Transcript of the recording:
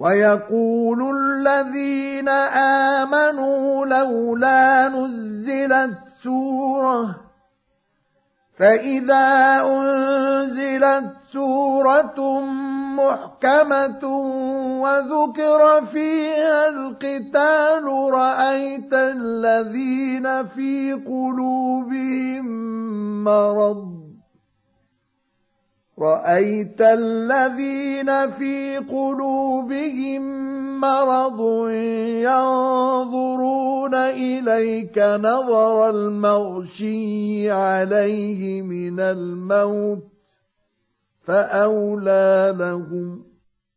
ويقول الذين آمنوا لولا نزلت سورة فإذا أنزلت سورة محكمة وذكر فيها القتال رأيت الذين في قلوبهم مرض. رأيت الذين في قلوبهم مرض ينظرون إليك نظر المغشي عليه من الموت فأولى لهم